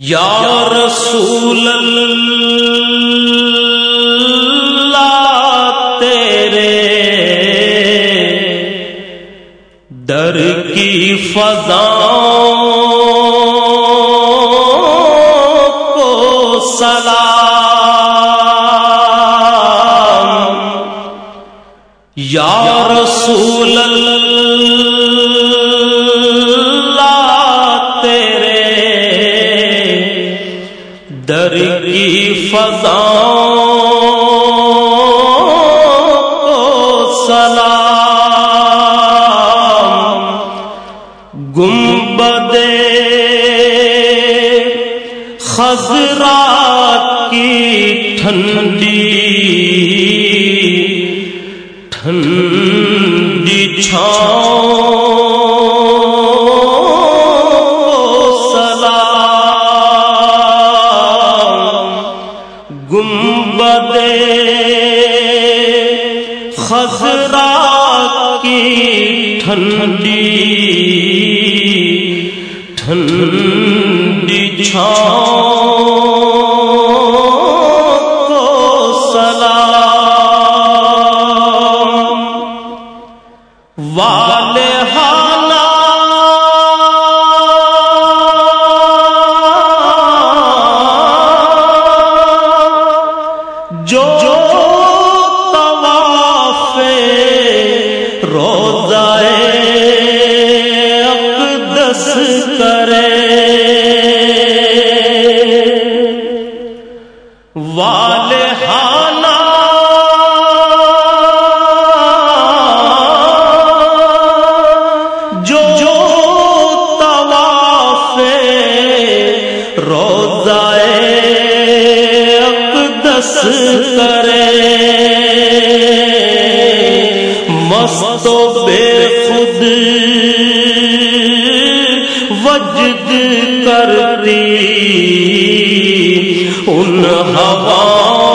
یا رسول اللہ تیرے در کی فضا کو سلام یا رسول اللہ سلام۔ گنبد خزرات کی ٹھنڈی ٹھنڈی چھاؤں۔ خزرا کی ٹھنڈی ٹھنڈی چھاؤں۔ کرے۔ مست بے خود وجد کرتی ان ہواؤں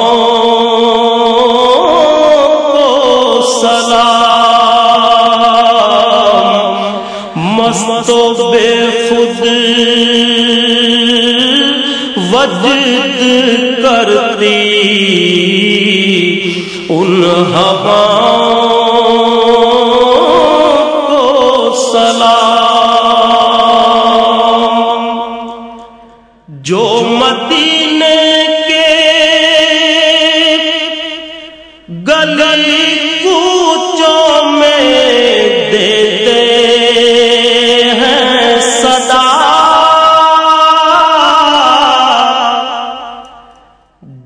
کو سلام۔ مست بے خود وجد کرتی ان ہواؤں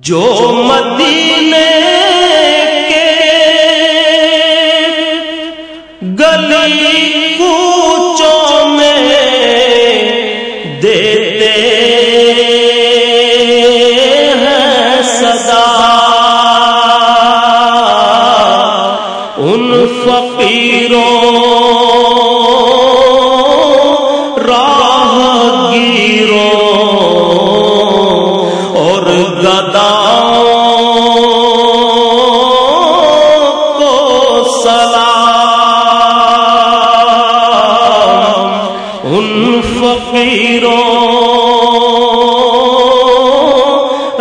جو مدینے کے گلی کوچوں میں دیتے ہیں صدا۔ ان فقیروں فقیروں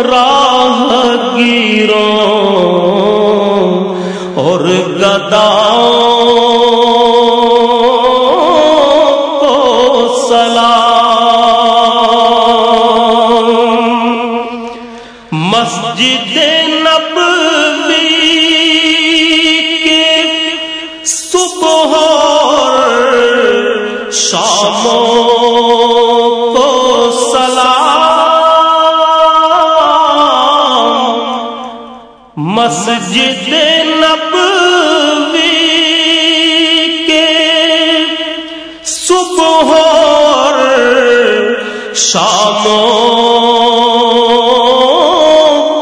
راہ گیروں اور گداؤں مسجد نبوی کے صبح اور شاموں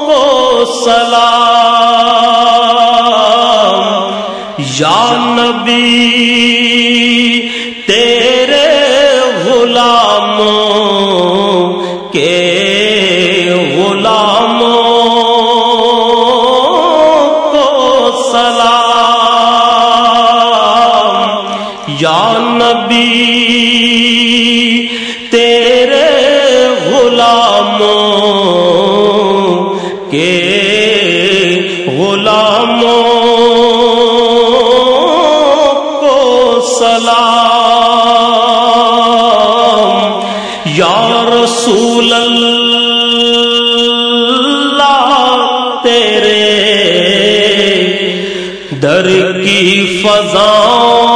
کو سلام۔ یا نبی تیرے غلاموں نبی تیرے غلاموں کے غلاموں کو سلام۔ یا رسول اللہ تیرے در کی فضا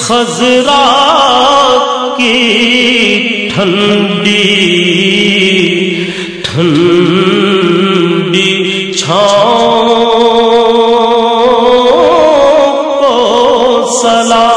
خزرا کی ٹھنڈی ٹھنڈی چھاؤں کو سلام